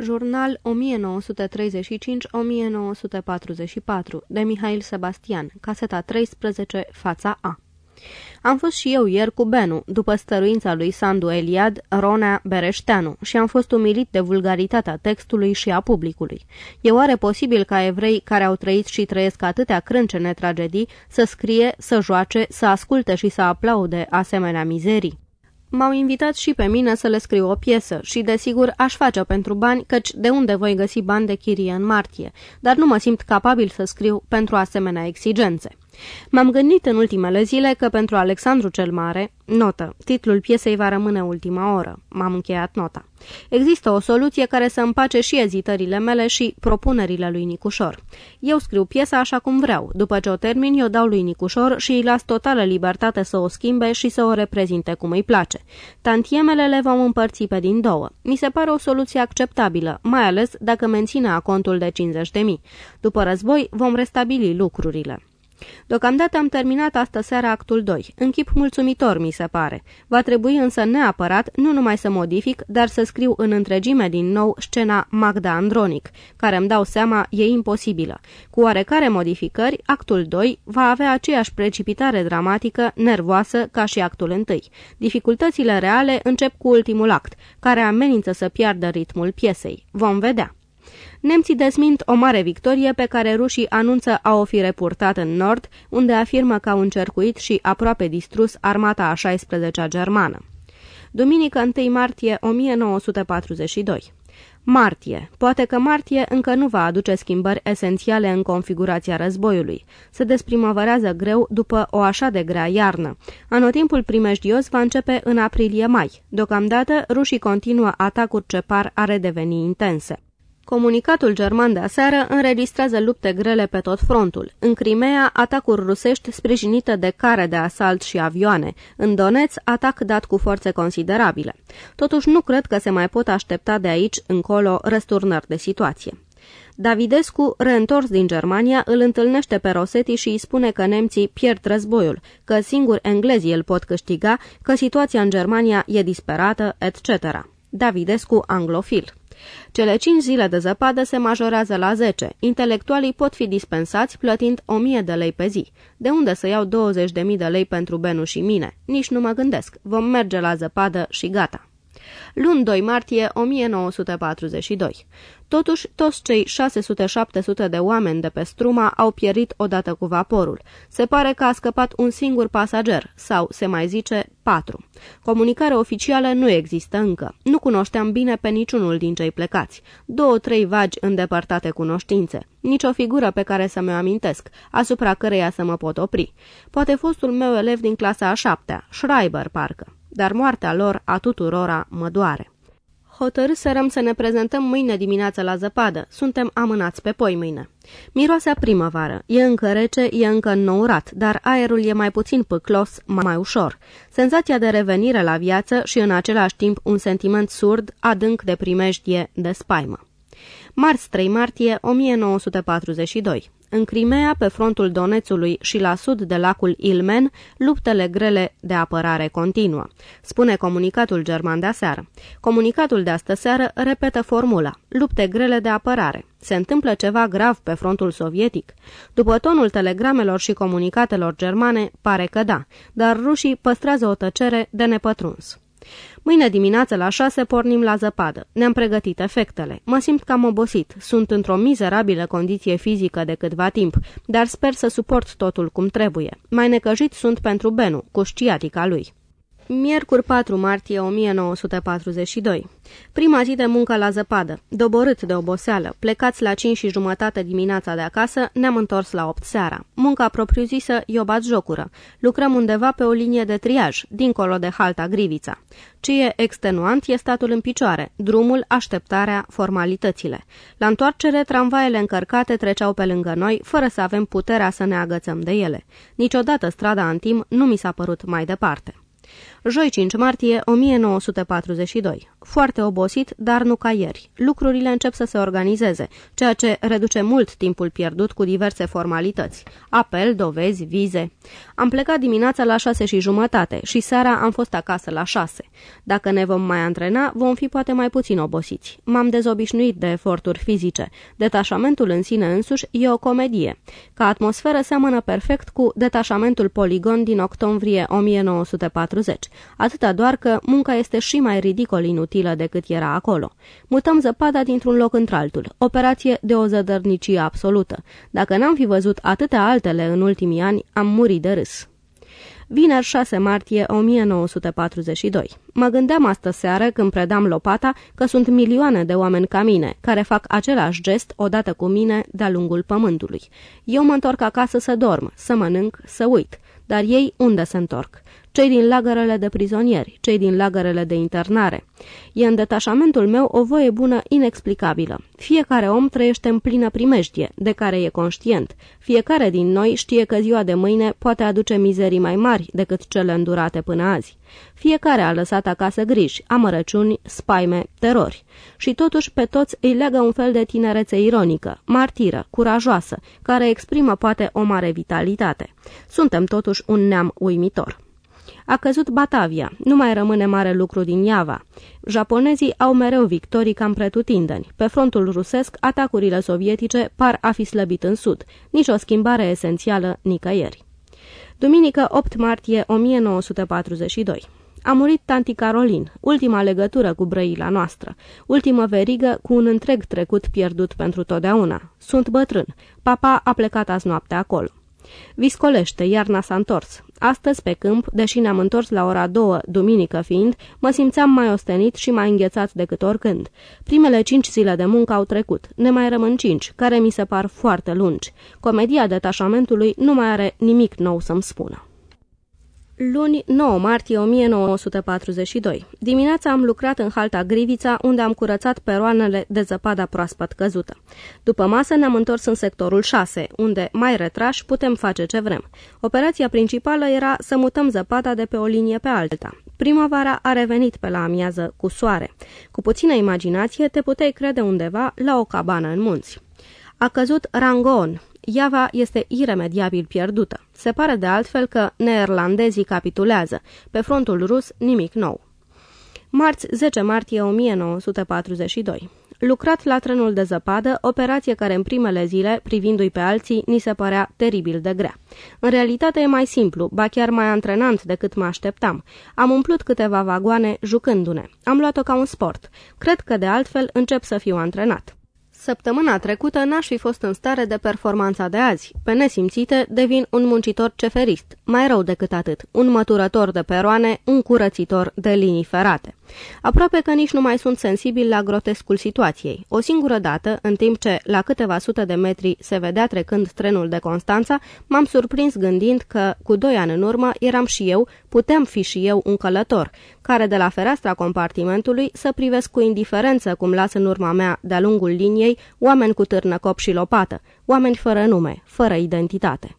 Jurnal 1935-1944 de Mihail Sebastian, caseta 13, fața A. Am fost și eu ieri cu Benu, după stăruința lui Sandu Eliad, Ronea Bereșteanu, și am fost umilit de vulgaritatea textului și a publicului. E oare posibil ca evrei care au trăit și trăiesc atâtea crâncene tragedii să scrie, să joace, să asculte și să aplaude asemenea mizerii? M-au invitat și pe mine să le scriu o piesă și, desigur, aș face-o pentru bani, căci de unde voi găsi bani de chirie în martie, dar nu mă simt capabil să scriu pentru asemenea exigențe. M-am gândit în ultimele zile că pentru Alexandru cel Mare, notă, titlul piesei va rămâne ultima oră, m-am încheiat nota. Există o soluție care să împace și ezitările mele și propunerile lui Nicușor. Eu scriu piesa așa cum vreau, după ce o termin eu dau lui Nicușor și îi las totală libertate să o schimbe și să o reprezinte cum îi place. Tantiemele le vom împărți pe din două. Mi se pare o soluție acceptabilă, mai ales dacă menține acontul de 50.000. După război vom restabili lucrurile. Deocamdată am terminat astă seară actul 2. În chip mulțumitor, mi se pare. Va trebui însă neapărat nu numai să modific, dar să scriu în întregime din nou scena Magda Andronic, care îmi dau seama e imposibilă. Cu oarecare modificări, actul 2 va avea aceeași precipitare dramatică, nervoasă, ca și actul 1. Dificultățile reale încep cu ultimul act, care amenință să piardă ritmul piesei. Vom vedea. Nemții desmint o mare victorie pe care rușii anunță a o fi repurtat în nord, unde afirmă că au încercuit și aproape distrus armata a 16-a germană. Duminică 1 martie 1942 Martie. Poate că martie încă nu va aduce schimbări esențiale în configurația războiului. Se desprimăvărează greu după o așa de grea iarnă. Anotimpul primejdios va începe în aprilie-mai. Deocamdată, rușii continuă atacuri ce par a redeveni intense. Comunicatul german de aseară înregistrează lupte grele pe tot frontul. În Crimea, atacuri rusești sprijinite de care de asalt și avioane. În Donetsk, atac dat cu forțe considerabile. Totuși, nu cred că se mai pot aștepta de aici încolo răsturnări de situație. Davidescu, reîntors din Germania, îl întâlnește pe Rosetti și îi spune că nemții pierd războiul, că singur englezii îl pot câștiga, că situația în Germania e disperată, etc. Davidescu anglofil. Cele 5 zile de zăpadă se majorează la 10. Intelectualii pot fi dispensați plătind 1000 de lei pe zi. De unde să iau 20.000 de lei pentru Benu și mine? Nici nu mă gândesc. Vom merge la zăpadă și gata. Luni 2 martie 1942. Totuși, toți cei 600-700 de oameni de pe Struma au pierit odată cu vaporul. Se pare că a scăpat un singur pasager, sau, se mai zice, patru. Comunicare oficială nu există încă. Nu cunoșteam bine pe niciunul din cei plecați. Două-trei vagi îndepărtate cunoștințe. Nici o figură pe care să mi-o amintesc, asupra căreia să mă pot opri. Poate fostul meu elev din clasa a șaptea, Schreiber, parcă. Dar moartea lor, a tuturora, mă doare. Hotărâsărăm să ne prezentăm mâine dimineață la zăpadă. Suntem amânați pe poi mâine. Miroase a primăvară. E încă rece, e încă înnourat, dar aerul e mai puțin pâclos, mai ușor. Senzația de revenire la viață și în același timp un sentiment surd, adânc de primejdie, de spaimă. Marți 3 martie 1942 în Crimea, pe frontul Donețului și la sud de lacul Ilmen, luptele grele de apărare continuă, spune comunicatul german de aseară. Comunicatul de astă seară repetă formula, lupte grele de apărare. Se întâmplă ceva grav pe frontul sovietic? După tonul telegramelor și comunicatelor germane, pare că da, dar rușii păstrează o tăcere de nepătruns. Mâine dimineață la șase pornim la zăpadă. Ne-am pregătit efectele. Mă simt cam obosit. Sunt într-o mizerabilă condiție fizică de câtva timp, dar sper să suport totul cum trebuie. Mai necăjit sunt pentru Benu, cu șciatica lui. Miercuri 4 martie 1942 Prima zi de muncă la zăpadă, doborât de oboseală, plecați la 5 și jumătate dimineața de acasă, ne-am întors la 8 seara. Munca propriu-zisă e o jocură. Lucrăm undeva pe o linie de triaj, dincolo de halta Grivița. Ce e extenuant e statul în picioare, drumul, așteptarea, formalitățile. La întoarcere, tramvaiele încărcate treceau pe lângă noi, fără să avem puterea să ne agățăm de ele. Niciodată strada Antim nu mi s-a părut mai departe. Joi 5 martie 1942. Foarte obosit, dar nu ca ieri. Lucrurile încep să se organizeze, ceea ce reduce mult timpul pierdut cu diverse formalități. Apel, dovezi, vize. Am plecat dimineața la șase și jumătate și seara am fost acasă la șase. Dacă ne vom mai antrena, vom fi poate mai puțin obosiți. M-am dezobișnuit de eforturi fizice. Detașamentul în sine însuși e o comedie. Ca atmosferă seamănă perfect cu detașamentul Poligon din octombrie 1940 atâta doar că munca este și mai ridicol inutilă decât era acolo. Mutăm zăpada dintr-un loc într-altul, operație de o zădărnicie absolută. Dacă n-am fi văzut atâtea altele în ultimii ani, am murit de râs. Vineri 6 martie 1942. Mă gândeam astă seară când predam lopata că sunt milioane de oameni ca mine, care fac același gest odată cu mine de-a lungul pământului. Eu mă întorc acasă să dorm, să mănânc, să uit. Dar ei unde se întorc? Cei din lagărele de prizonieri, cei din lagărele de internare. E în detașamentul meu o voie bună inexplicabilă. Fiecare om trăiește în plină primejdie, de care e conștient. Fiecare din noi știe că ziua de mâine poate aduce mizerii mai mari decât cele îndurate până azi. Fiecare a lăsat acasă griji, amărăciuni, spaime, terori. Și totuși pe toți îi leagă un fel de tinerețe ironică, martiră, curajoasă, care exprimă poate o mare vitalitate. Suntem totuși un neam uimitor. A căzut Batavia, nu mai rămâne mare lucru din Iava. Japonezii au mereu victorii cam pretutindeni. Pe frontul rusesc, atacurile sovietice par a fi slăbit în sud. Nici o schimbare esențială nicăieri. Duminică 8 martie 1942. A murit tanti Carolin, ultima legătură cu Brăila noastră, ultimă verigă cu un întreg trecut pierdut pentru totdeauna. Sunt bătrân. Papa a plecat azi noapte acolo. Viscolește, iarna s-a întors. Astăzi, pe câmp, deși ne-am întors la ora două, duminică fiind, mă simțeam mai ostenit și mai înghețat decât oricând. Primele cinci zile de muncă au trecut, ne mai rămân cinci, care mi se par foarte lungi. Comedia detașamentului nu mai are nimic nou să-mi spună. Luni 9 martie 1942. Dimineața am lucrat în halta Grivița, unde am curățat peroanele de zăpada proaspăt căzută. După masă ne-am întors în sectorul 6, unde, mai retrași, putem face ce vrem. Operația principală era să mutăm zăpada de pe o linie pe alta. Primăvara a revenit pe la amiază cu soare. Cu puțină imaginație te puteai crede undeva la o cabană în munți. A căzut Rangon, Iava este iremediabil pierdută. Se pare de altfel că neerlandezii capitulează. Pe frontul rus nimic nou. Marți 10 martie 1942 Lucrat la trenul de zăpadă, operație care în primele zile, privindu-i pe alții, ni se părea teribil de grea. În realitate e mai simplu, ba chiar mai antrenant decât mă așteptam. Am umplut câteva vagoane jucându-ne. Am luat-o ca un sport. Cred că de altfel încep să fiu antrenat. Săptămâna trecută n-aș fi fost în stare de performanța de azi. Pe nesimțite devin un muncitor ceferist, mai rău decât atât, un măturător de peroane, un curățitor de linii ferate. Aproape că nici nu mai sunt sensibil la grotescul situației. O singură dată, în timp ce la câteva sute de metri se vedea trecând trenul de Constanța, m-am surprins gândind că, cu doi ani în urmă, eram și eu, putem fi și eu un călător, care de la fereastra compartimentului să privesc cu indiferență cum las în urma mea, de-a lungul liniei, oameni cu târnăcop și lopată, oameni fără nume, fără identitate.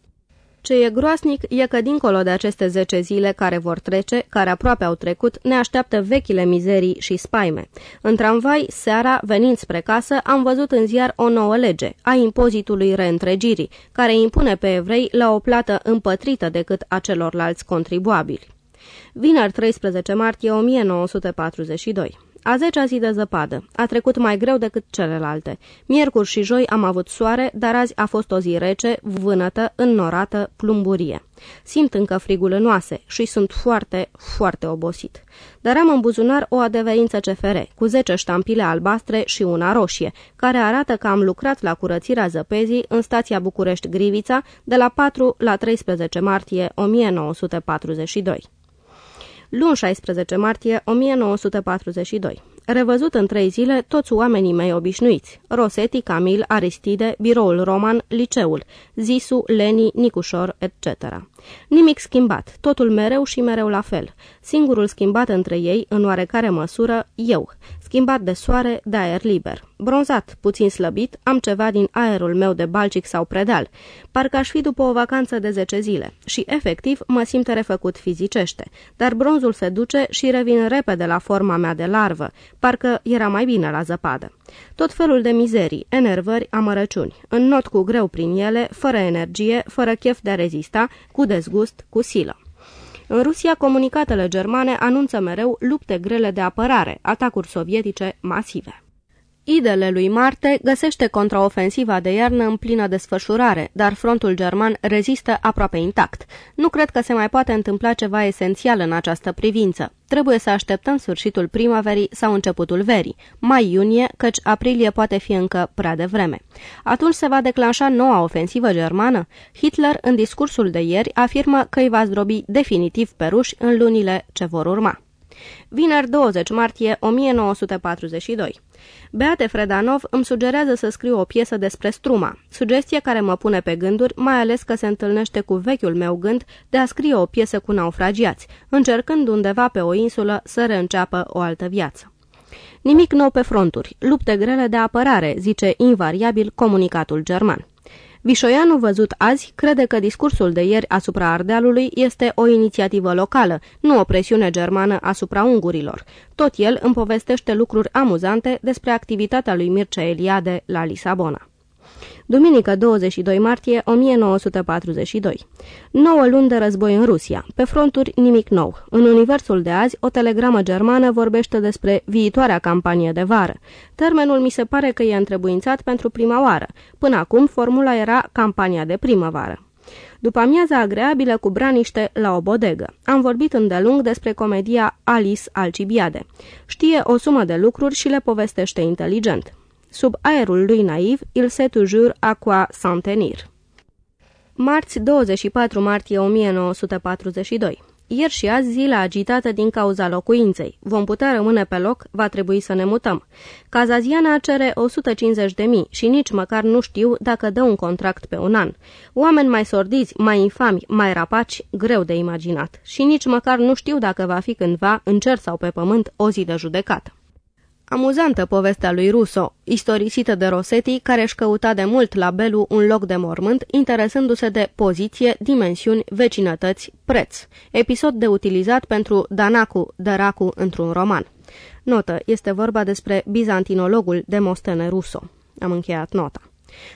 Ce e groasnic e că dincolo de aceste zece zile care vor trece, care aproape au trecut, ne așteaptă vechile mizerii și spaime. În tramvai, seara, venind spre casă, am văzut în ziar o nouă lege, a impozitului reîntregirii, care impune pe evrei la o plată împătrită decât a celorlalți contribuabili. Vineri 13 martie 1942 a zecea zi de zăpadă. A trecut mai greu decât celelalte. Miercuri și joi am avut soare, dar azi a fost o zi rece, vânătă, înnorată, plumburie. Simt încă frigul în oase și sunt foarte, foarte obosit. Dar am în buzunar o adeverință CFR, cu 10 ștampile albastre și una roșie, care arată că am lucrat la curățirea zăpezii în stația București-Grivița de la 4 la 13 martie 1942 luni 16 martie 1942. Revăzut în trei zile toți oamenii mei obișnuiți, Rosetti, Camil, Aristide, biroul roman, liceul, Zisu, Leni, Nicușor, etc. Nimic schimbat, totul mereu și mereu la fel. Singurul schimbat între ei, în oarecare măsură, eu. Schimbat de soare, de aer liber. Bronzat, puțin slăbit, am ceva din aerul meu de balcic sau predal. Parcă aș fi după o vacanță de 10 zile și, efectiv, mă simt refăcut fizicește. Dar bronzul se duce și revin repede la forma mea de larvă. Parcă era mai bine la zăpadă. Tot felul de mizerii, enervări, amărăciuni. Înnot cu greu prin ele, fără energie, fără chef de a rezista, cu dezgust, cu silă. În Rusia, comunicatele germane anunță mereu lupte grele de apărare, atacuri sovietice masive. Idele lui Marte găsește contraofensiva de iarnă în plină desfășurare, dar frontul german rezistă aproape intact. Nu cred că se mai poate întâmpla ceva esențial în această privință. Trebuie să așteptăm sfârșitul primăverii sau începutul verii, mai-iunie, căci aprilie poate fi încă prea devreme. Atunci se va declanșa noua ofensivă germană. Hitler, în discursul de ieri, afirmă că îi va zdrobi definitiv pe ruși în lunile ce vor urma. Vineri 20 martie 1942 Beate Fredanov îmi sugerează să scriu o piesă despre struma, sugestie care mă pune pe gânduri, mai ales că se întâlnește cu vechiul meu gând de a scrie o piesă cu naufragiați, încercând undeva pe o insulă să reînceapă o altă viață. Nimic nou pe fronturi, lupte grele de apărare, zice invariabil comunicatul german. Vișoianu văzut azi crede că discursul de ieri asupra Ardealului este o inițiativă locală, nu o presiune germană asupra ungurilor. Tot el îmi povestește lucruri amuzante despre activitatea lui Mircea Eliade la Lisabona. Duminică 22 martie 1942. 9 luni de război în Rusia. Pe fronturi nimic nou. În universul de azi, o telegramă germană vorbește despre viitoarea campanie de vară. Termenul mi se pare că e întrebuințat pentru prima oară. Până acum, formula era campania de primăvară. După amiaza agreabilă cu braniște la o bodegă. Am vorbit îndelung despre comedia Alice Alcibiade. Știe o sumă de lucruri și le povestește inteligent. Sub aerul lui naiv, il se toujours à quoi s'en tenir. Marți 24 martie 1942 ieri și azi zile agitată din cauza locuinței. Vom putea rămâne pe loc, va trebui să ne mutăm. Cazaziana cere 150 de mii și nici măcar nu știu dacă dă un contract pe un an. Oameni mai sordiți, mai infami, mai rapaci, greu de imaginat. Și nici măcar nu știu dacă va fi cândva, în cer sau pe pământ, o zi de judecată. Amuzantă povestea lui Russo, istorisită de Rosetti, care își căuta de mult la Belu un loc de mormânt, interesându-se de poziție, dimensiuni, vecinătăți, preț. Episod de utilizat pentru Danacu, Dăracu într-un roman. Notă, este vorba despre bizantinologul Demostene Russo. Am încheiat nota.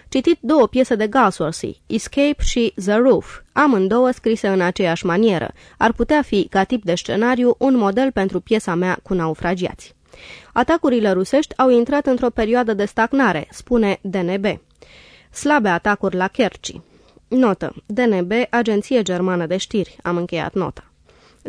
Citit două piese de Galsworthy, Escape și The Roof, amândouă scrise în aceeași manieră. Ar putea fi, ca tip de scenariu, un model pentru piesa mea cu naufragiați. Atacurile rusești au intrat într-o perioadă de stagnare, spune DNB. Slabe atacuri la Kerci. Notă. DNB, Agenție Germană de Știri. Am încheiat nota.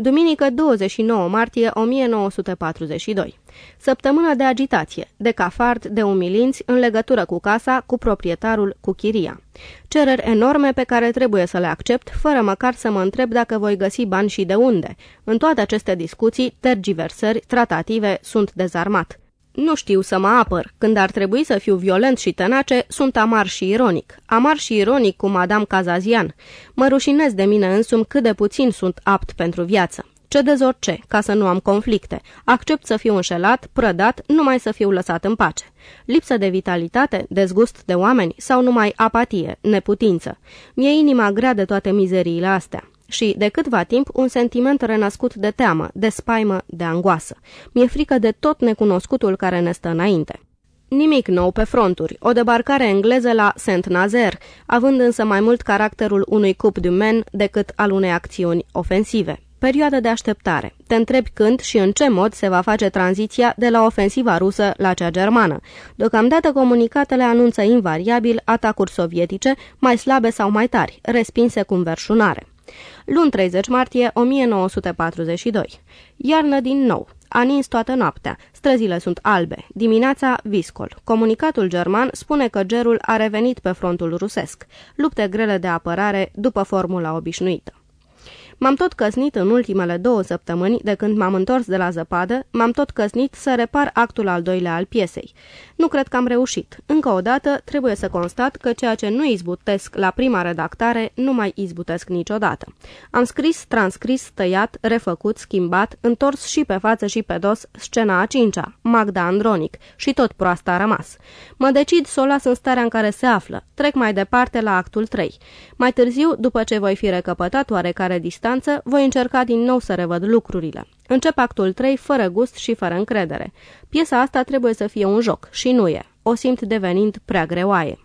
Duminică 29 martie 1942. Săptămână de agitație, de cafard, de umilinți în legătură cu casa, cu proprietarul, cu chiria. Cereri enorme pe care trebuie să le accept, fără măcar să mă întreb dacă voi găsi bani și de unde. În toate aceste discuții, tergiversări, tratative, sunt dezarmat. Nu știu să mă apăr. Când ar trebui să fiu violent și tenace, sunt amar și ironic. Amar și ironic cu Madame Cazazian. Mă rușinez de mine însumi cât de puțin sunt apt pentru viață. Cedez orice, ca să nu am conflicte. Accept să fiu înșelat, prădat, numai să fiu lăsat în pace. Lipsă de vitalitate, dezgust de oameni sau numai apatie, neputință. Mi-e inima grea de toate mizeriile astea și, de câtva timp, un sentiment renăscut de teamă, de spaimă, de angoasă. Mi-e frică de tot necunoscutul care ne stă înainte. Nimic nou pe fronturi, o debarcare engleză la Saint-Nazaire, având însă mai mult caracterul unui cup du men decât al unei acțiuni ofensive. Perioadă de așteptare. Te întrebi când și în ce mod se va face tranziția de la ofensiva rusă la cea germană. Deocamdată comunicatele anunță invariabil atacuri sovietice, mai slabe sau mai tari, respinse cu înverșunare. Luni 30 martie 1942. Iarnă din nou. A nins toată noaptea. Străzile sunt albe. Dimineața, viscol. Comunicatul german spune că gerul a revenit pe frontul rusesc. Lupte grele de apărare după formula obișnuită. M-am tot căsnit în ultimele două săptămâni de când m-am întors de la zăpadă, m-am tot căsnit să repar actul al doilea al piesei. Nu cred că am reușit. Încă o dată, trebuie să constat că ceea ce nu izbutesc la prima redactare, nu mai izbutesc niciodată. Am scris, transcris, tăiat, refăcut, schimbat, întors și pe față și pe dos scena a cincea, Magda Andronic, și tot proasta a rămas. Mă decid să o las în starea în care se află. Trec mai departe la actul 3. Mai târziu, după ce voi fi recăpătat oarecare distanță, voi încerca din nou să revăd lucrurile. Încep actul 3 fără gust și fără încredere. Piesa asta trebuie să fie un joc și nu e. O simt devenind prea greoaie.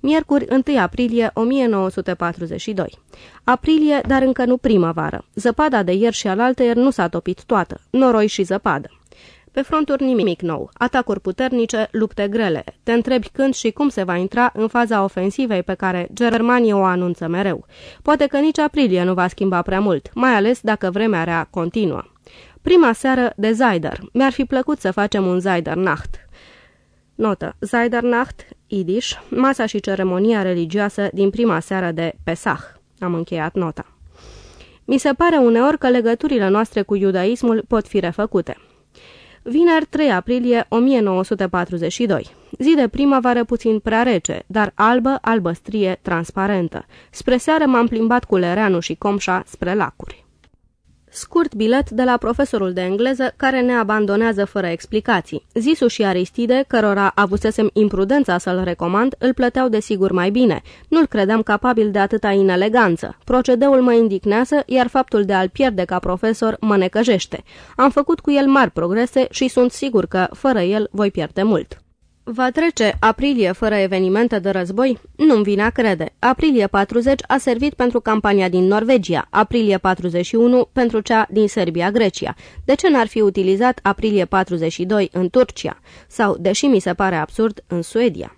Miercuri 1 aprilie 1942. Aprilie, dar încă nu primăvară. Zăpada de ieri și alaltăieri nu s-a topit toată. Noroi și zăpadă. Pe fronturi nimic nou, atacuri puternice, lupte grele. Te întrebi când și cum se va intra în faza ofensivei pe care Germania o anunță mereu. Poate că nici aprilie nu va schimba prea mult, mai ales dacă vremea rea continuă. Prima seară de Zaider. Mi-ar fi plăcut să facem un Nacht. Notă. Nacht, Idish, masa și ceremonia religioasă din prima seară de Pesach. Am încheiat nota. Mi se pare uneori că legăturile noastre cu iudaismul pot fi refăcute. Vineri 3 aprilie 1942. Zi de primăvară puțin prea rece, dar albă, albăstrie, transparentă. Spre seară m-am plimbat cu Lereanu și Comșa spre lacuri. Scurt bilet de la profesorul de engleză care ne abandonează fără explicații. Zisu și Aristide, cărora avusesem imprudența să-l recomand, îl plăteau de sigur mai bine. Nu-l credeam capabil de atâta ineleganță. Procedeul mă indignează, iar faptul de a-l pierde ca profesor mă necăjește. Am făcut cu el mari progrese și sunt sigur că, fără el, voi pierde mult. Va trece aprilie fără evenimente de război? Nu-mi vine a crede. Aprilie 40 a servit pentru campania din Norvegia, aprilie 41 pentru cea din Serbia-Grecia. De ce n-ar fi utilizat aprilie 42 în Turcia? Sau, deși mi se pare absurd, în Suedia?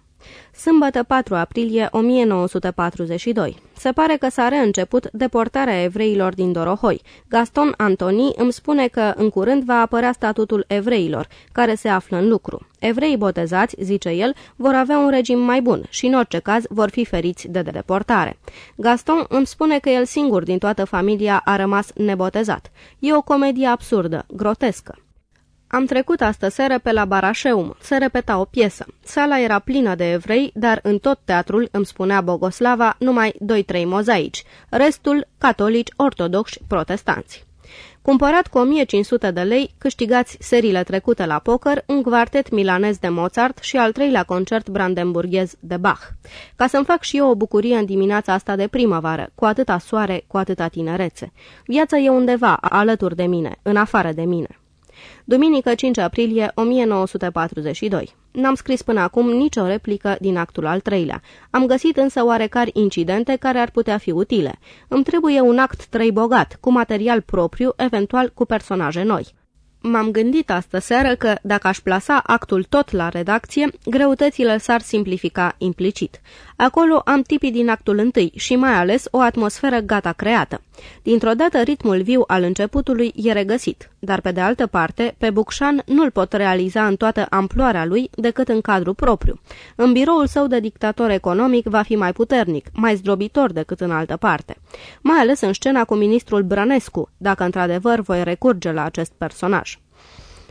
Sâmbătă 4 aprilie 1942. Se pare că s-a reînceput deportarea evreilor din Dorohoi. Gaston Antoni îmi spune că în curând va apărea statutul evreilor, care se află în lucru. Evrei botezați, zice el, vor avea un regim mai bun și în orice caz vor fi feriți de deportare. Gaston îmi spune că el singur din toată familia a rămas nebotezat. E o comedie absurdă, grotescă. Am trecut astă seară pe la Barașeum. Se repeta o piesă. Sala era plină de evrei, dar în tot teatrul, îmi spunea Bogoslava, numai 2-3 mozaici. Restul, catolici, ortodoxi, protestanți. Cumpărat cu 1500 de lei, câștigați seriile trecute la poker, un quartet milanez de Mozart și al treilea concert brandenburghez de Bach. Ca să-mi fac și eu o bucurie în dimineața asta de primăvară, cu atâta soare, cu atâta tinerețe. Viața e undeva, alături de mine, în afară de mine. Duminică 5 aprilie 1942. N-am scris până acum nicio replică din actul al treilea. Am găsit însă oarecare incidente care ar putea fi utile. Îmi trebuie un act trei bogat, cu material propriu, eventual cu personaje noi. M-am gândit astă seară că, dacă aș plasa actul tot la redacție, greutățile s-ar simplifica implicit. Acolo am tipii din actul întâi și mai ales o atmosferă gata creată. Dintr-o dată ritmul viu al începutului e regăsit, dar pe de altă parte, pe Bucșan nu-l pot realiza în toată amploarea lui decât în cadru propriu. În biroul său de dictator economic va fi mai puternic, mai zdrobitor decât în altă parte. Mai ales în scena cu ministrul Brănescu, dacă într-adevăr voi recurge la acest personaj.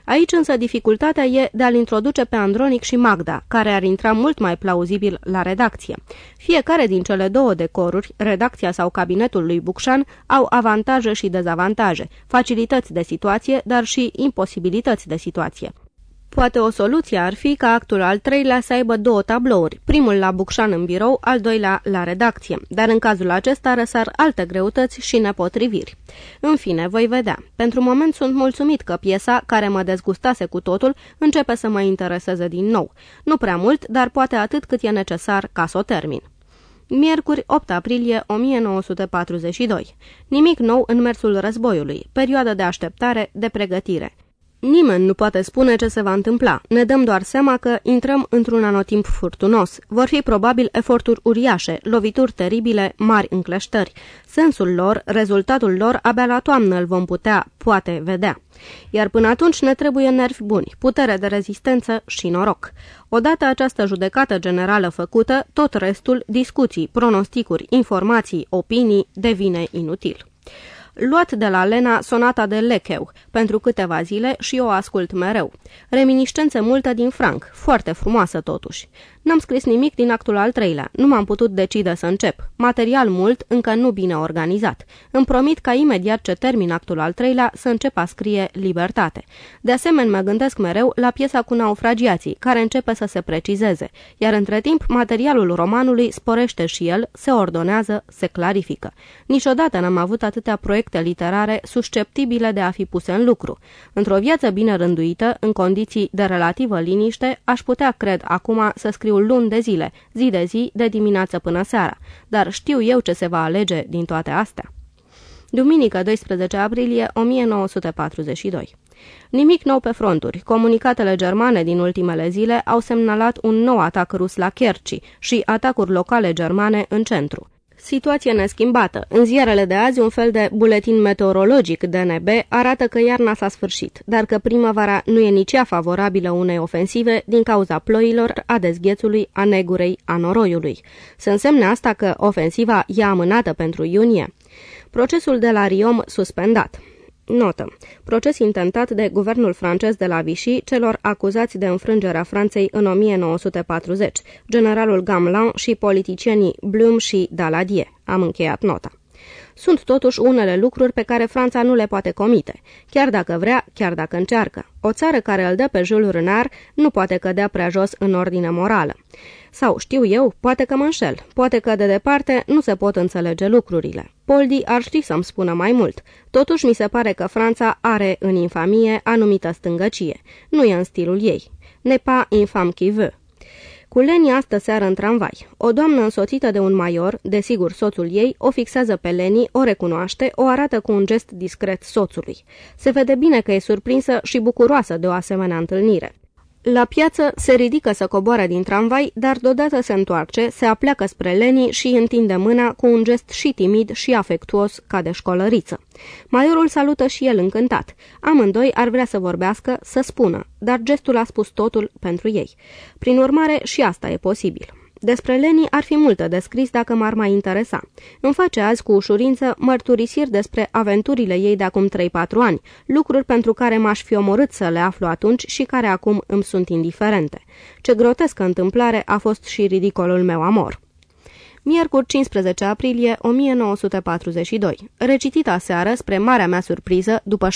Aici însă dificultatea e de a-l introduce pe Andronic și Magda, care ar intra mult mai plauzibil la redacție. Fiecare din cele două decoruri, redacția sau cabinetul lui Bucșan, au avantaje și dezavantaje, facilități de situație, dar și imposibilități de situație. Poate o soluție ar fi ca actul al treilea să aibă două tablouri, primul la Bucșan în birou, al doilea la redacție, dar în cazul acesta răsar alte greutăți și nepotriviri. În fine, voi vedea. Pentru moment sunt mulțumit că piesa, care mă dezgustase cu totul, începe să mă intereseze din nou. Nu prea mult, dar poate atât cât e necesar ca să o termin. Miercuri 8 aprilie 1942. Nimic nou în mersul războiului, perioadă de așteptare, de pregătire. Nimeni nu poate spune ce se va întâmpla. Ne dăm doar seama că intrăm într-un anotimp furtunos. Vor fi probabil eforturi uriașe, lovituri teribile, mari încleștări. Sensul lor, rezultatul lor, abia la toamnă îl vom putea, poate, vedea. Iar până atunci ne trebuie nervi buni, putere de rezistență și noroc. Odată această judecată generală făcută, tot restul, discuții, pronosticuri, informații, opinii, devine inutil. Luat de la Lena sonata de Lecheu pentru câteva zile și o ascult mereu. Reminiscențe multe din Frank, foarte frumoasă totuși. N-am scris nimic din actul al treilea, nu m-am putut decide să încep. Material mult, încă nu bine organizat. Îmi promit ca imediat ce termin actul al treilea să încep a scrie Libertate. De asemenea, mă gândesc mereu la piesa cu naufragiații, care începe să se precizeze, iar între timp materialul romanului sporește și el, se ordonează, se clarifică. Niciodată n-am avut atâtea proiecte literare susceptibile de a fi puse în lucru. Într-o viață bine rânduită, în condiții de relativă liniște, aș putea, cred, acum să scriu luni de zile, zi de zi, de dimineață până seara. Dar știu eu ce se va alege din toate astea. Duminică 12 aprilie 1942 Nimic nou pe fronturi. Comunicatele germane din ultimele zile au semnalat un nou atac rus la Kerci și atacuri locale germane în centru. Situație neschimbată. În ziarele de azi, un fel de buletin meteorologic DNB arată că iarna s-a sfârșit, dar că primăvara nu e nici ea favorabilă unei ofensive din cauza ploilor, a dezghețului, a negurei, a noroiului. Se însemne asta că ofensiva e amânată pentru iunie. Procesul de la Riom suspendat. Notă. Proces intentat de guvernul francez de la Vichy celor acuzați de înfrângerea Franței în 1940, generalul Gamelin și politicienii Blum și Daladier. Am încheiat nota. Sunt totuși unele lucruri pe care Franța nu le poate comite, chiar dacă vrea, chiar dacă încearcă. O țară care îl dă pe Jules Renard nu poate cădea prea jos în ordine morală. Sau, știu eu, poate că mă înșel, poate că de departe nu se pot înțelege lucrurile. Poldi ar ști să-mi spună mai mult. Totuși mi se pare că Franța are în infamie anumită stângăcie. Nu e în stilul ei. Nepa infam qui veut. Cu Leni astă seară în tramvai. O doamnă însoțită de un major, desigur soțul ei, o fixează pe Leni, o recunoaște, o arată cu un gest discret soțului. Se vede bine că e surprinsă și bucuroasă de o asemenea întâlnire. La piață se ridică să coboare din tramvai, dar deodată se întoarce, se apleacă spre Leni și întinde mâna cu un gest și timid și afectuos ca de școlăriță. Maiorul salută și el încântat. Amândoi ar vrea să vorbească, să spună, dar gestul a spus totul pentru ei. Prin urmare, și asta e posibil. Despre Leni ar fi multă de scris dacă m-ar mai interesa. Îmi face azi cu ușurință mărturisiri despre aventurile ei de acum 3-4 ani, lucruri pentru care m-aș fi omorât să le aflu atunci și care acum îmi sunt indiferente. Ce grotescă întâmplare a fost și ridicolul meu amor. Miercuri 15 aprilie 1942. Recitit aseară, spre marea mea surpriză, după 6-7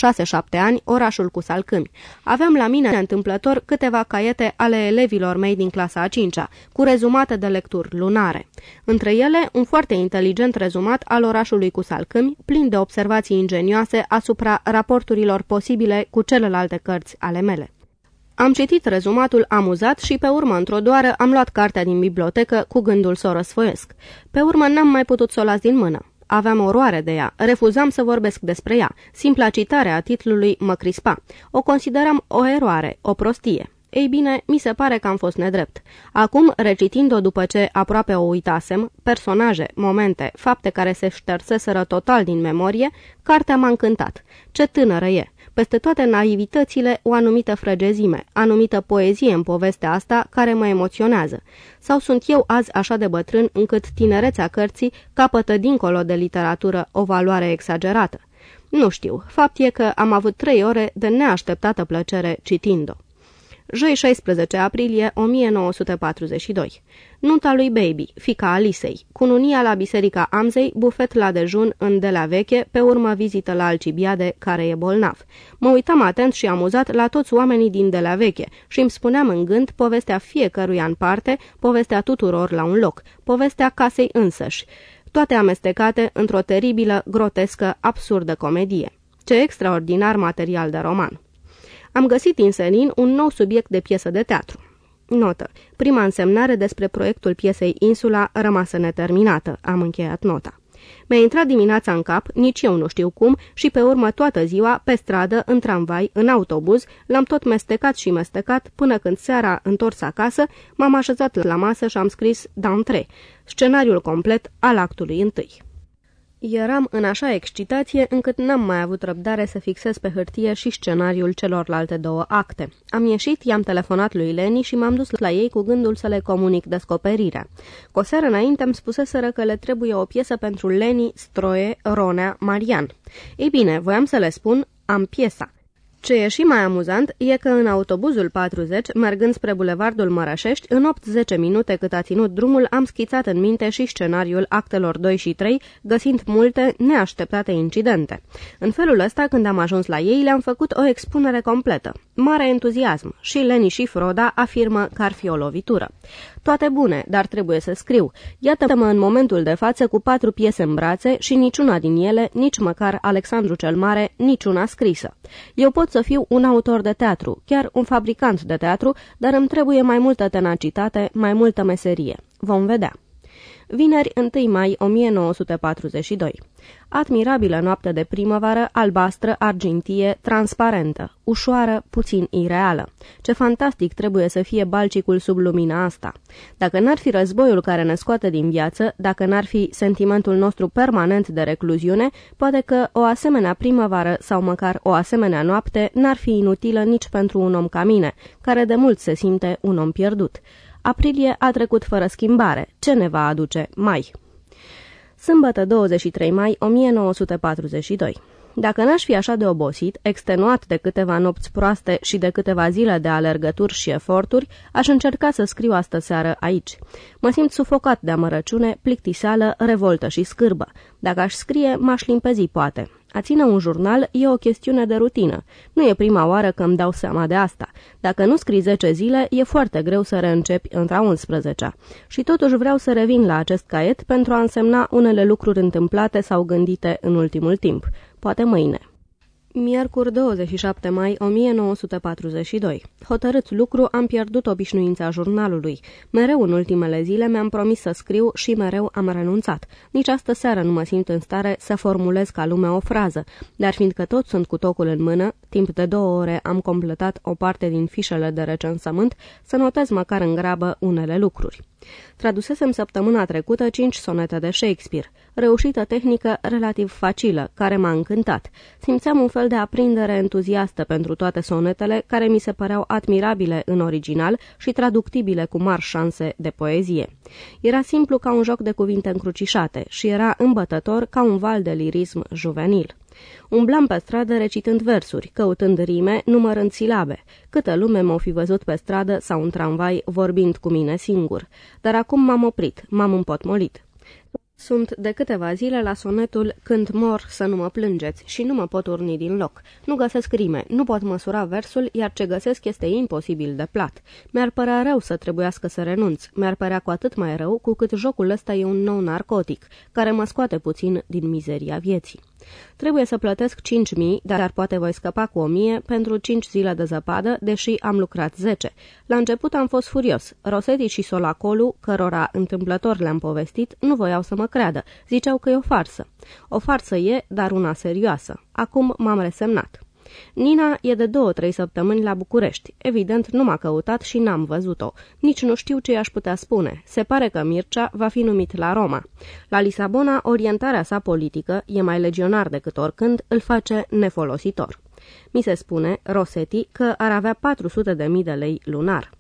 ani, orașul cu salcâmi. Aveam la mine întâmplător câteva caiete ale elevilor mei din clasa a 5-a, cu rezumate de lecturi lunare. Între ele, un foarte inteligent rezumat al orașului cu salcâmi, plin de observații ingenioase asupra raporturilor posibile cu celelalte cărți ale mele. Am citit rezumatul amuzat și pe urmă, într-o doară, am luat cartea din bibliotecă cu gândul să o răsfoiesc. Pe urmă n-am mai putut să o las din mână. Aveam oroare de ea, refuzam să vorbesc despre ea. Simpla citare a titlului mă crispa. O consideram o eroare, o prostie. Ei bine, mi se pare că am fost nedrept. Acum, recitind-o după ce aproape o uitasem, personaje, momente, fapte care se șterseseră total din memorie, cartea m-a încântat. Ce tânără e! Peste toate naivitățile, o anumită frăgezime, anumită poezie în povestea asta care mă emoționează. Sau sunt eu azi așa de bătrân încât tinerețea cărții capătă dincolo de literatură o valoare exagerată? Nu știu, fapt e că am avut trei ore de neașteptată plăcere citind-o. Joi 16 aprilie 1942 Nunta lui Baby, fica Alisei, cununia la biserica Amzei, bufet la dejun în de la veche, pe urmă vizită la Alcibiade, care e bolnav. Mă uitam atent și amuzat la toți oamenii din de la veche și îmi spuneam în gând povestea fiecăruia în parte, povestea tuturor la un loc, povestea casei însăși, toate amestecate într-o teribilă, grotescă, absurdă comedie. Ce extraordinar material de roman! Am găsit în senin un nou subiect de piesă de teatru. Notă. Prima însemnare despre proiectul piesei Insula rămasă neterminată. Am încheiat nota. Mi-a intrat dimineața în cap, nici eu nu știu cum, și pe urmă toată ziua, pe stradă, în tramvai, în autobuz, l-am tot mestecat și mestecat, până când seara, întors acasă, m-am așezat la masă și am scris d'antre, scenariul complet al actului întâi. Eram în așa excitație încât n-am mai avut răbdare să fixez pe hârtie și scenariul celorlalte două acte. Am ieșit, i-am telefonat lui Leni și m-am dus la ei cu gândul să le comunic descoperirea. Cu o seară înainte îmi spuseseră că le trebuie o piesă pentru Leni, Stroie, Ronea, Marian. Ei bine, voiam să le spun, am piesa. Ce e și mai amuzant e că în autobuzul 40, mergând spre bulevardul Mărășești, în 8-10 minute cât a ținut drumul, am schițat în minte și scenariul actelor 2 și 3, găsind multe neașteptate incidente. În felul ăsta, când am ajuns la ei, le-am făcut o expunere completă. Mare entuziasm. Și Leni și Froda afirmă că ar fi o lovitură. Toate bune, dar trebuie să scriu. Iată-mă în momentul de față cu patru piese în brațe și niciuna din ele, nici măcar Alexandru cel Mare, niciuna scrisă. Eu pot să fiu un autor de teatru, chiar un fabricant de teatru, dar îmi trebuie mai multă tenacitate, mai multă meserie. Vom vedea. Vineri 1 mai 1942 Admirabilă noapte de primăvară, albastră, argintie, transparentă, ușoară, puțin ireală. Ce fantastic trebuie să fie balcicul sub lumina asta. Dacă n-ar fi războiul care ne scoate din viață, dacă n-ar fi sentimentul nostru permanent de recluziune, poate că o asemenea primăvară sau măcar o asemenea noapte n-ar fi inutilă nici pentru un om ca mine, care de mult se simte un om pierdut. Aprilie a trecut fără schimbare. Ce ne va aduce mai? Sâmbătă 23 mai 1942 dacă n-aș fi așa de obosit, extenuat de câteva nopți proaste și de câteva zile de alergături și eforturi, aș încerca să scriu astă seară aici. Mă simt sufocat de amărăciune, plictiseală, revoltă și scârbă. Dacă aș scrie, m-aș limpezi poate. A ține un jurnal e o chestiune de rutină. Nu e prima oară că îmi dau seama de asta. Dacă nu scrii 10 zile, e foarte greu să reîncepi între 11 -a. Și totuși vreau să revin la acest caiet pentru a însemna unele lucruri întâmplate sau gândite în ultimul timp. Poate mâine. Miercuri 27 mai 1942. Hotărât lucru, am pierdut obișnuința jurnalului. Mereu în ultimele zile mi-am promis să scriu și mereu am renunțat. Nici astă seară nu mă simt în stare să formulez ca lume o frază, dar fiindcă toți sunt cu tocul în mână, timp de două ore am completat o parte din fișele de recensământ, să notez măcar în grabă unele lucruri. Tradusesem săptămâna trecută cinci sonete de Shakespeare, reușită tehnică relativ facilă, care m-a încântat. Simțeam un fel de aprindere entuziastă pentru toate sonetele, care mi se păreau admirabile în original și traductibile cu mari șanse de poezie. Era simplu ca un joc de cuvinte încrucișate și era îmbătător ca un val de lirism juvenil. Umblam pe stradă recitând versuri, căutând rime, numărând silabe. Câtă lume m-au fi văzut pe stradă sau în tramvai vorbind cu mine singur. Dar acum m-am oprit, m-am împotmolit. Sunt de câteva zile la sonetul Când mor să nu mă plângeți și nu mă pot urni din loc. Nu găsesc rime, nu pot măsura versul, iar ce găsesc este imposibil de plat. Mi-ar părea rău să trebuiască să renunț. Mi-ar părea cu atât mai rău cu cât jocul ăsta e un nou narcotic, care mă scoate puțin din mizeria vieții. Trebuie să plătesc 5.000, dar poate voi scăpa cu 1.000 pentru 5 zile de zăpadă, deși am lucrat 10. La început am fost furios. Rosetti și Solacolu, cărora întâmplător le-am povestit, nu voiau să mă creadă. Ziceau că e o farsă. O farsă e, dar una serioasă. Acum m-am resemnat. Nina e de două-trei săptămâni la București. Evident, nu m-a căutat și n-am văzut-o. Nici nu știu ce i-aș putea spune. Se pare că Mircea va fi numit la Roma. La Lisabona, orientarea sa politică, e mai legionar decât oricând, îl face nefolositor. Mi se spune, Rosetti, că ar avea 400 de mii de lei lunar.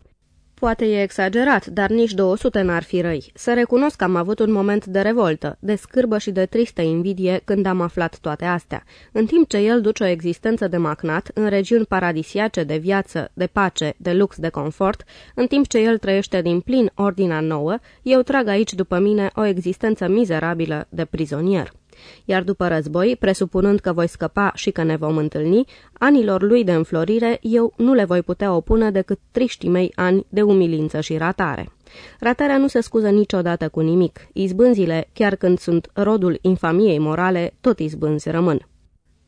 Poate e exagerat, dar nici 200 n-ar fi răi. Să recunosc că am avut un moment de revoltă, de scârbă și de tristă invidie când am aflat toate astea. În timp ce el duce o existență de magnat în regiuni paradisiace de viață, de pace, de lux, de confort, în timp ce el trăiește din plin ordinea nouă, eu trag aici după mine o existență mizerabilă de prizonier iar după război, presupunând că voi scăpa și că ne vom întâlni, anilor lui de înflorire eu nu le voi putea opune decât triștii mei ani de umilință și ratare. Ratarea nu se scuză niciodată cu nimic. Izbânzile, chiar când sunt rodul infamiei morale, tot izbânzi rămân.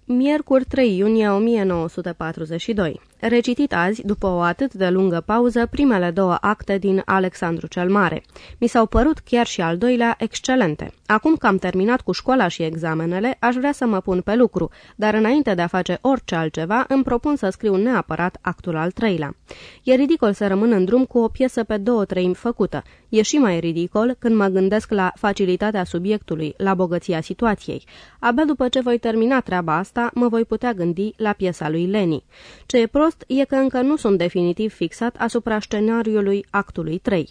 Miercuri 3 iunie 1942. Recitit azi, după o atât de lungă pauză, primele două acte din Alexandru cel Mare. Mi s-au părut chiar și al doilea excelente. Acum că am terminat cu școala și examenele, aș vrea să mă pun pe lucru, dar înainte de a face orice altceva, îmi propun să scriu neapărat actul al treilea. E ridicol să rămân în drum cu o piesă pe două treimi făcută. E și mai ridicol când mă gândesc la facilitatea subiectului, la bogăția situației. Abia după ce voi termina treaba asta, mă voi putea gândi la piesa lui Leni. Ce e prost e că încă nu sunt definitiv fixat asupra scenariului actului 3.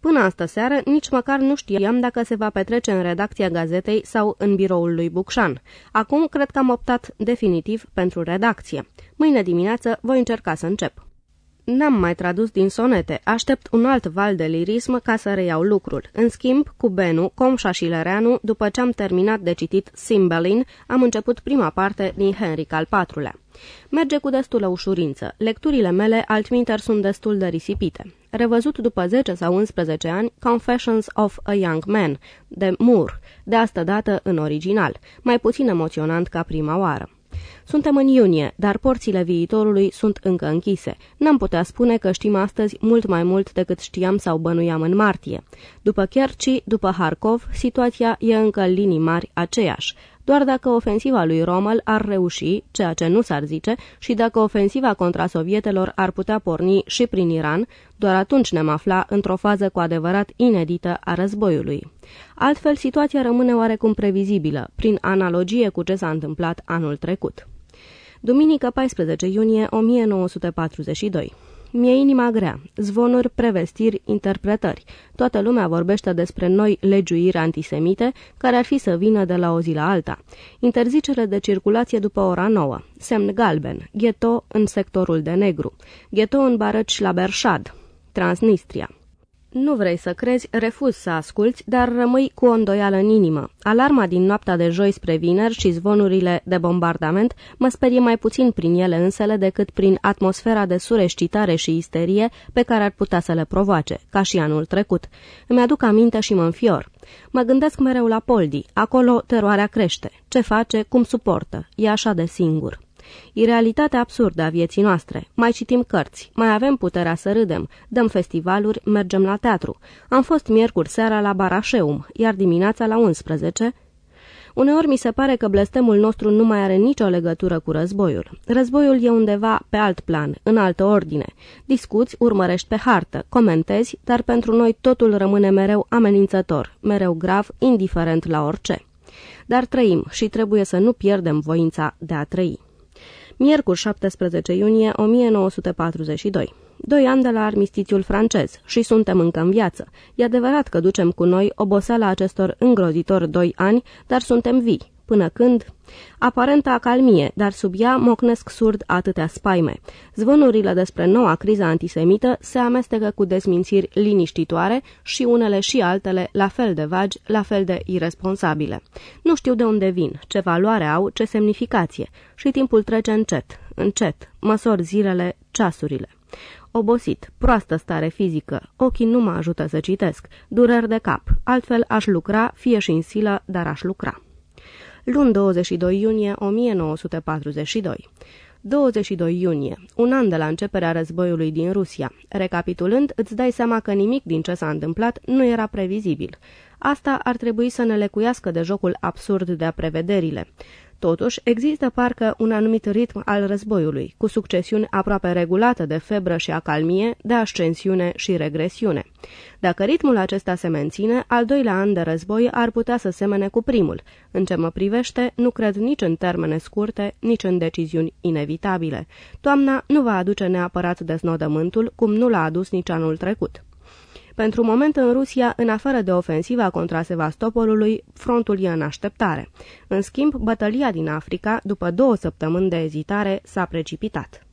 Până astă seară, nici măcar nu știam dacă se va petrece în redacția gazetei sau în biroul lui Bucșan. Acum cred că am optat definitiv pentru redacție. Mâine dimineață voi încerca să încep. N-am mai tradus din sonete, aștept un alt val de lirism ca să reiau lucrul. În schimb, cu Benu, Comșa și Lereanu, după ce am terminat de citit Simbelin, am început prima parte din Henric al IV-lea. Merge cu destulă ușurință. Lecturile mele altminter sunt destul de risipite. Revăzut după 10 sau 11 ani, Confessions of a Young Man, de Moore, de asta dată în original, mai puțin emoționant ca prima oară. Suntem în iunie, dar porțile viitorului sunt încă închise. N-am putea spune că știm astăzi mult mai mult decât știam sau bănuiam în martie. După Kerci, după Harkov, situația e încă în linii mari aceeași doar dacă ofensiva lui Rommel ar reuși, ceea ce nu s-ar zice, și dacă ofensiva contra sovietelor ar putea porni și prin Iran, doar atunci ne-am afla într-o fază cu adevărat inedită a războiului. Altfel, situația rămâne oarecum previzibilă, prin analogie cu ce s-a întâmplat anul trecut. Duminică 14 iunie 1942 mi-e inima grea. Zvonuri, prevestiri, interpretări. Toată lumea vorbește despre noi legiuiri antisemite, care ar fi să vină de la o zi la alta. Interzicere de circulație după ora 9. Semn galben. Gheto în sectorul de negru. Gheto în Barăci la Berșad. Transnistria. Nu vrei să crezi, refuz să asculți, dar rămâi cu o îndoială în inimă. Alarma din noaptea de joi spre vineri și zvonurile de bombardament mă sperie mai puțin prin ele însele decât prin atmosfera de sureșcitare și isterie pe care ar putea să le provoace, ca și anul trecut. Îmi aduc aminte și mă înfior. Mă gândesc mereu la Poldi. Acolo teroarea crește. Ce face, cum suportă. E așa de singur. E realitatea absurdă a vieții noastre. Mai citim cărți, mai avem puterea să râdem, dăm festivaluri, mergem la teatru. Am fost miercuri seara la Barașeum, iar dimineața la 11 Uneori mi se pare că blestemul nostru nu mai are nicio legătură cu războiul. Războiul e undeva pe alt plan, în altă ordine. Discuți, urmărești pe hartă, comentezi, dar pentru noi totul rămâne mereu amenințător, mereu grav, indiferent la orice. Dar trăim și trebuie să nu pierdem voința de a trăi miercuri 17 iunie 1942. Doi ani de la armistițiul francez și suntem încă în viață. E adevărat că ducem cu noi oboseala acestor îngrozitori doi ani, dar suntem vii până când... Aparentă acalmie, dar sub ea mocnesc surd atâtea spaime. Zvânurile despre noua criză antisemită se amestecă cu desmințiri liniștitoare și unele și altele la fel de vagi, la fel de irresponsabile. Nu știu de unde vin, ce valoare au, ce semnificație și timpul trece încet, încet, măsor zilele, ceasurile obosit, proastă stare fizică, ochii nu mă ajută să citesc, dureri de cap, altfel aș lucra, fie și în silă, dar aș lucra luni 22 iunie 1942. 22 iunie, un an de la începerea războiului din Rusia. Recapitulând, îți dai seama că nimic din ce s-a întâmplat nu era previzibil. Asta ar trebui să ne lecuiască de jocul absurd de a prevederile. Totuși, există parcă un anumit ritm al războiului, cu succesiuni aproape regulate de febră și acalmie, de ascensiune și regresiune. Dacă ritmul acesta se menține, al doilea an de război ar putea să semene cu primul. În ce mă privește, nu cred nici în termene scurte, nici în deciziuni inevitabile. Toamna nu va aduce neapărat deznodământul, cum nu l-a adus nici anul trecut. Pentru moment în Rusia, în afară de ofensiva contra Sevastopolului, frontul e în așteptare. În schimb, bătălia din Africa, după două săptămâni de ezitare, s-a precipitat.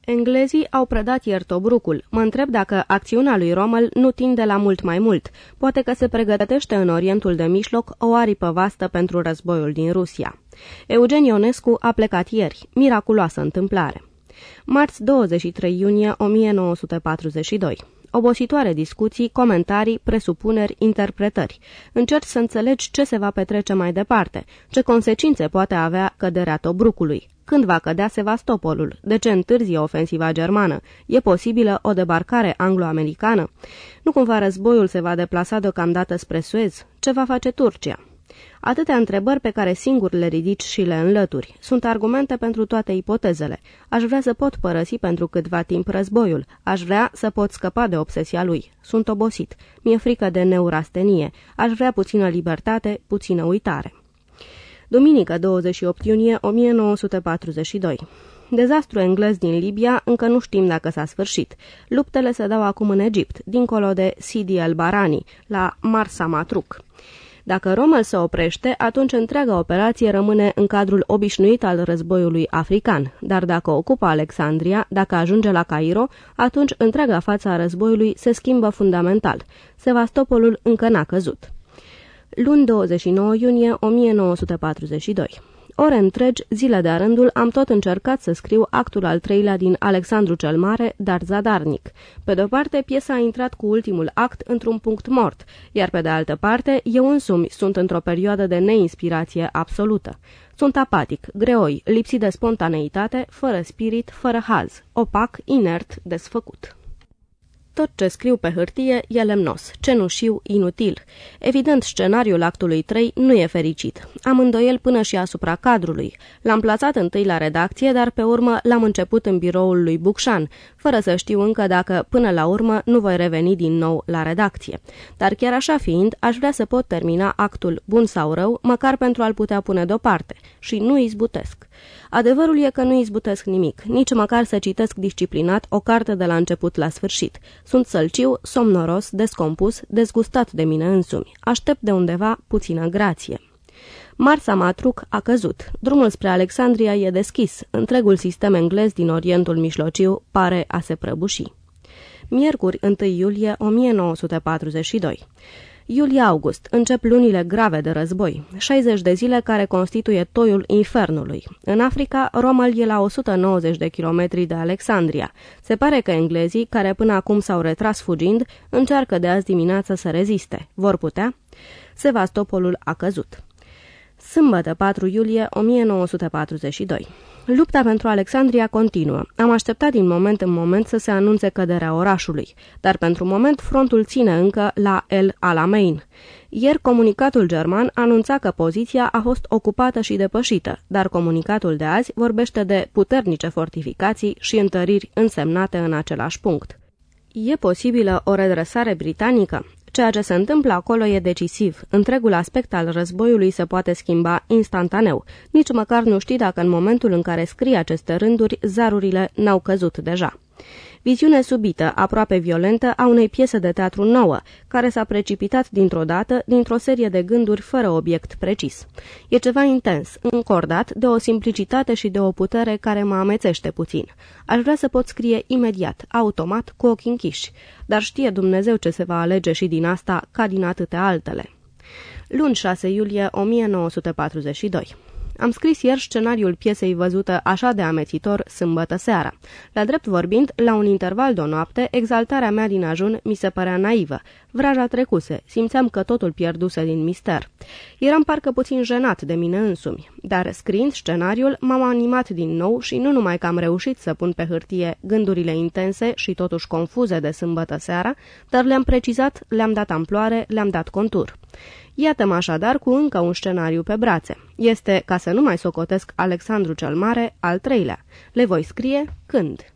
Englezii au predat ieri Tobrucul. Mă întreb dacă acțiunea lui Rommel nu tinde la mult mai mult. Poate că se pregătește în Orientul de Mijloc o aripă vastă pentru războiul din Rusia. Eugen Ionescu a plecat ieri. Miraculoasă întâmplare. Marți 23 iunie 1942 obositoare discuții, comentarii, presupuneri, interpretări. Încerci să înțelegi ce se va petrece mai departe, ce consecințe poate avea căderea Tobrucului. Când va cădea Sevastopolul? De ce întârzie ofensiva germană? E posibilă o debarcare anglo-americană? Nu cumva războiul se va deplasa deocamdată spre Suez? Ce va face Turcia? Atâtea întrebări pe care singur le ridici și le înlături. Sunt argumente pentru toate ipotezele. Aș vrea să pot părăsi pentru câtva timp războiul. Aș vrea să pot scăpa de obsesia lui. Sunt obosit. Mi-e frică de neurastenie. Aș vrea puțină libertate, puțină uitare. Duminică 28 iunie 1942 Dezastru englez din Libia încă nu știm dacă s-a sfârșit. Luptele se dau acum în Egipt, dincolo de Sidi el Barani, la Marsa Matruc. Dacă Rommel se oprește, atunci întreaga operație rămâne în cadrul obișnuit al războiului african, dar dacă ocupă Alexandria, dacă ajunge la Cairo, atunci întreaga fața a războiului se schimbă fundamental. Sevastopolul încă n-a căzut. Luni 29 iunie 1942 Ore întregi, zile de rândul, am tot încercat să scriu actul al treilea din Alexandru cel Mare, dar zadarnic. Pe de-o parte, piesa a intrat cu ultimul act într-un punct mort, iar pe de altă parte, eu însumi sunt într-o perioadă de neinspirație absolută. Sunt apatic, greoi, lipsit de spontaneitate, fără spirit, fără haz, opac, inert, desfăcut. Tot ce scriu pe hârtie e lemnos, cenușiu, inutil. Evident, scenariul actului 3 nu e fericit. Am îndoiel până și asupra cadrului. L-am plasat întâi la redacție, dar pe urmă l-am început în biroul lui Bucșan, fără să știu încă dacă, până la urmă, nu voi reveni din nou la redacție. Dar chiar așa fiind, aș vrea să pot termina actul bun sau rău, măcar pentru a-l putea pune deoparte. Și nu izbutesc. Adevărul e că nu izbutesc nimic, nici măcar să citesc disciplinat o carte de la început la sfârșit. Sunt sălciu, somnoros, descompus, dezgustat de mine însumi. Aștept de undeva puțină grație. Marsa Matruc a căzut. Drumul spre Alexandria e deschis. Întregul sistem englez din Orientul Mijlociu pare a se prăbuși. Miercuri 1 iulie 1942 Iulie-august încep lunile grave de război, 60 de zile care constituie toiul infernului. În Africa, Rommel e la 190 de kilometri de Alexandria. Se pare că englezii, care până acum s-au retras fugind, încearcă de azi dimineață să reziste. Vor putea? Sevastopolul a căzut. Sâmbătă 4 iulie 1942 Lupta pentru Alexandria continuă. Am așteptat din moment în moment să se anunțe căderea orașului, dar pentru moment frontul ține încă la El Alamein. Ieri comunicatul german anunța că poziția a fost ocupată și depășită, dar comunicatul de azi vorbește de puternice fortificații și întăriri însemnate în același punct. E posibilă o redresare britanică? Ceea ce se întâmplă acolo e decisiv. Întregul aspect al războiului se poate schimba instantaneu. Nici măcar nu știi dacă în momentul în care scrie aceste rânduri, zarurile n-au căzut deja viziune subită, aproape violentă, a unei piese de teatru nouă, care s-a precipitat dintr-o dată, dintr-o serie de gânduri fără obiect precis. E ceva intens, încordat, de o simplicitate și de o putere care mă amețește puțin. Aș vrea să pot scrie imediat, automat, cu ochii închiși, dar știe Dumnezeu ce se va alege și din asta, ca din atâtea altele. Luni 6 iulie 1942 am scris ieri scenariul piesei văzută așa de amețitor sâmbătă seara. La drept vorbind, la un interval de o noapte, exaltarea mea din ajun mi se părea naivă. Vraja trecuse, simțeam că totul pierduse din mister. Eram parcă puțin jenat de mine însumi, dar scriind scenariul, m-am animat din nou și nu numai că am reușit să pun pe hârtie gândurile intense și totuși confuze de sâmbătă seara, dar le-am precizat, le-am dat amploare, le-am dat contur. Iată-mă așadar cu încă un scenariu pe brațe. Este, ca să nu mai socotesc Alexandru cel Mare, al treilea. Le voi scrie când.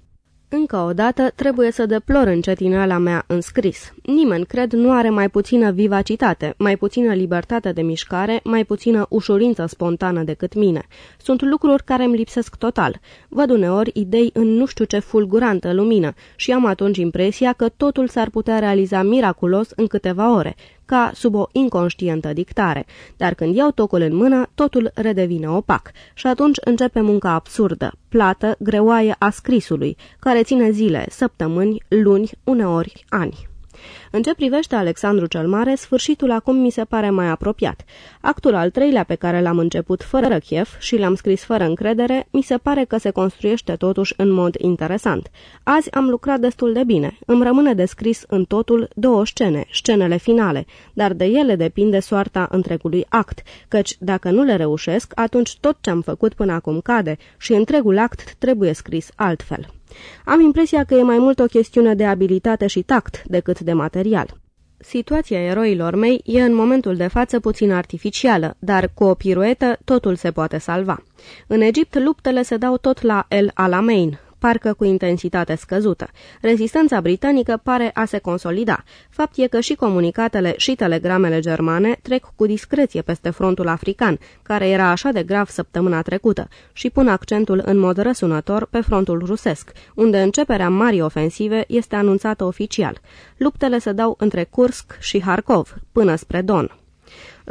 Încă o dată trebuie să deplor încetineala mea în scris. Nimeni, cred, nu are mai puțină vivacitate, mai puțină libertate de mișcare, mai puțină ușurință spontană decât mine. Sunt lucruri care îmi lipsesc total. Văd uneori idei în nu știu ce fulgurantă lumină și am atunci impresia că totul s-ar putea realiza miraculos în câteva ore, ca sub o inconștientă dictare, dar când iau tocul în mână, totul redevine opac și atunci începe munca absurdă, plată, greoaie a scrisului, care ține zile, săptămâni, luni, uneori ani. În ce privește Alexandru cel Mare, sfârșitul acum mi se pare mai apropiat. Actul al treilea pe care l-am început fără chef și l-am scris fără încredere, mi se pare că se construiește totuși în mod interesant. Azi am lucrat destul de bine. Îmi rămâne descris în totul două scene, scenele finale, dar de ele depinde soarta întregului act, căci dacă nu le reușesc, atunci tot ce am făcut până acum cade și întregul act trebuie scris altfel. Am impresia că e mai mult o chestiune de abilitate și tact decât de material. Situația eroilor mei e în momentul de față puțin artificială, dar cu o piruetă totul se poate salva. În Egipt luptele se dau tot la El Alamein, parcă cu intensitate scăzută. Rezistența britanică pare a se consolida. Fapt e că și comunicatele și telegramele germane trec cu discreție peste frontul african, care era așa de grav săptămâna trecută, și pun accentul în mod răsunător pe frontul rusesc, unde începerea marii ofensive este anunțată oficial. Luptele se dau între Kursk și Harkov, până spre Don.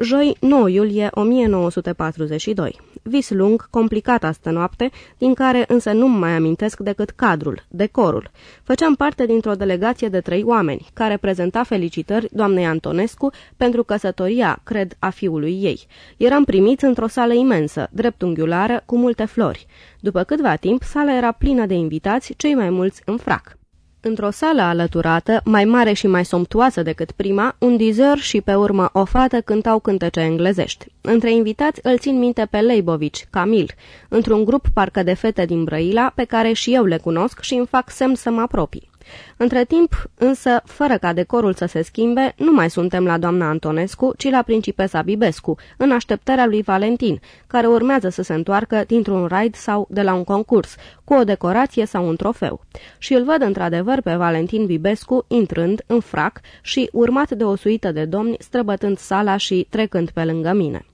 Joi, 9 iulie 1942 vis lung, complicat astă noapte, din care însă nu mai amintesc decât cadrul, decorul. Făceam parte dintr-o delegație de trei oameni, care prezenta felicitări doamnei Antonescu pentru căsătoria, cred, a fiului ei. Eram primiți într-o sală imensă, dreptunghiulară, cu multe flori. După câtva timp, sala era plină de invitați, cei mai mulți în frac. Într-o sală alăturată, mai mare și mai somptuoasă decât prima, un dizor și pe urmă o fată cântau cântece englezești. Între invitați îl țin minte pe Leibovici, Camil, într-un grup parcă de fete din Brăila, pe care și eu le cunosc și îmi fac semn să mă apropii. Între timp, însă, fără ca decorul să se schimbe, nu mai suntem la doamna Antonescu, ci la principesa Bibescu, în așteptarea lui Valentin, care urmează să se întoarcă dintr-un raid sau de la un concurs, cu o decorație sau un trofeu. Și îl văd într-adevăr pe Valentin Bibescu intrând în frac și urmat de o suită de domni străbătând sala și trecând pe lângă mine.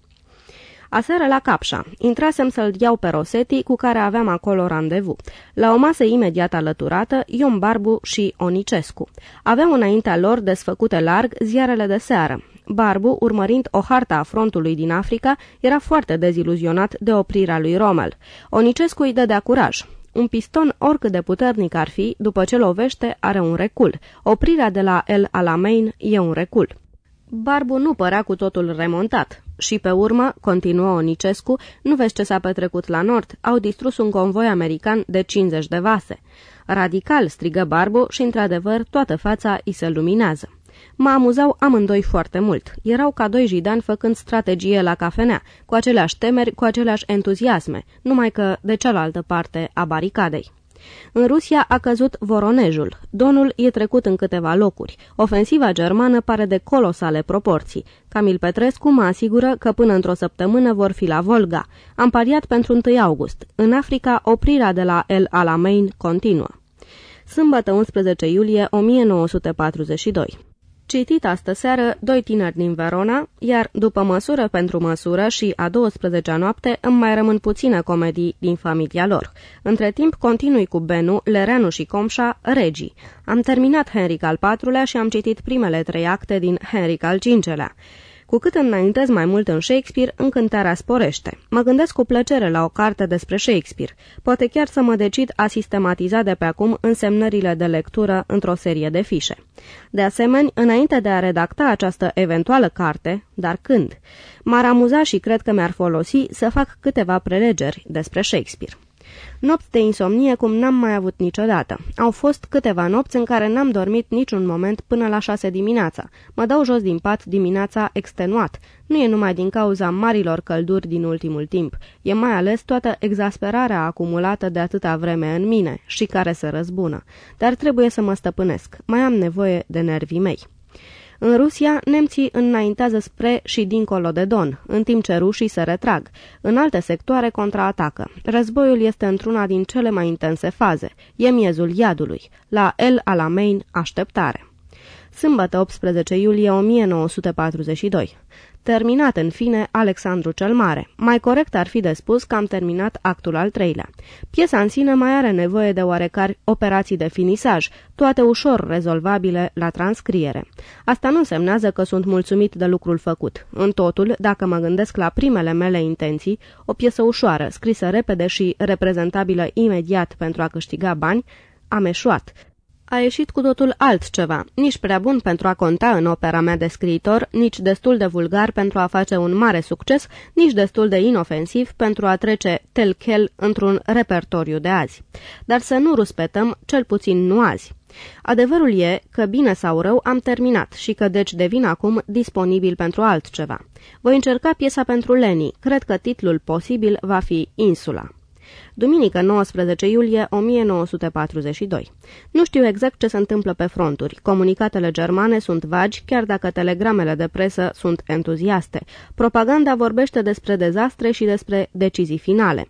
Aseară la Capșa. Intrasem să-l iau pe Rosetti, cu care aveam acolo randevu. La o masă imediat alăturată, Ion Barbu și Onicescu. Aveau înaintea lor desfăcute larg ziarele de seară. Barbu, urmărind o harta a frontului din Africa, era foarte deziluzionat de oprirea lui Rommel. Onicescu îi dădea curaj. Un piston, oricât de puternic ar fi, după ce lovește, are un recul. Oprirea de la El Alamein e un recul. Barbu nu părea cu totul remontat. Și pe urmă, continuă Onicescu, nu vezi ce s-a petrecut la nord, au distrus un convoi american de 50 de vase. Radical, strigă Barbu și, într-adevăr, toată fața îi se luminează. Mă amuzau amândoi foarte mult. Erau ca doi jidani făcând strategie la cafenea, cu aceleași temeri, cu aceleași entuziasme, numai că de cealaltă parte a baricadei. În Rusia a căzut Voronejul. Donul e trecut în câteva locuri. Ofensiva germană pare de colosale proporții. Camil Petrescu mă asigură că până într-o săptămână vor fi la Volga. Am pariat pentru 1 august. În Africa, oprirea de la El Alamein continuă. Sâmbătă 11 iulie 1942 Citit astă seară doi tineri din Verona, iar după măsură pentru măsură și a 12-a noapte îmi mai rămân puține comedii din familia lor. Între timp continui cu Benu, Lereanu și Comșa, Regii. Am terminat Henric al IV-lea și am citit primele trei acte din Henric al V-lea. Cu cât înaintez mai mult în Shakespeare, încântarea sporește. Mă gândesc cu plăcere la o carte despre Shakespeare. Poate chiar să mă decid a sistematiza de pe acum însemnările de lectură într-o serie de fișe. De asemenea, înainte de a redacta această eventuală carte, dar când? M-ar amuza și cred că mi-ar folosi să fac câteva prelegeri despre Shakespeare. Nopți de insomnie cum n-am mai avut niciodată. Au fost câteva nopți în care n-am dormit niciun moment până la șase dimineața. Mă dau jos din pat dimineața extenuat. Nu e numai din cauza marilor călduri din ultimul timp. E mai ales toată exasperarea acumulată de atâta vreme în mine și care se răzbună. Dar trebuie să mă stăpânesc. Mai am nevoie de nervii mei. În Rusia, nemții înaintează spre și dincolo de Don, în timp ce rușii se retrag. În alte sectoare contraatacă. Războiul este într-una din cele mai intense faze. E miezul iadului. La El Alamein, așteptare. Sâmbătă 18 iulie 1942. Terminat în fine Alexandru cel Mare. Mai corect ar fi de spus că am terminat actul al treilea. Piesa în sine mai are nevoie de oarecare operații de finisaj, toate ușor rezolvabile la transcriere. Asta nu însemnează că sunt mulțumit de lucrul făcut. În totul, dacă mă gândesc la primele mele intenții, o piesă ușoară, scrisă repede și reprezentabilă imediat pentru a câștiga bani, am eșuat. A ieșit cu totul altceva, nici prea bun pentru a conta în opera mea de scriitor, nici destul de vulgar pentru a face un mare succes, nici destul de inofensiv pentru a trece tel-chel într-un repertoriu de azi. Dar să nu ruspetăm, cel puțin nu azi. Adevărul e că, bine sau rău, am terminat și că deci devin acum disponibil pentru altceva. Voi încerca piesa pentru Leni. Cred că titlul posibil va fi Insula. Duminică 19 iulie 1942. Nu știu exact ce se întâmplă pe fronturi. Comunicatele germane sunt vagi, chiar dacă telegramele de presă sunt entuziaste. Propaganda vorbește despre dezastre și despre decizii finale.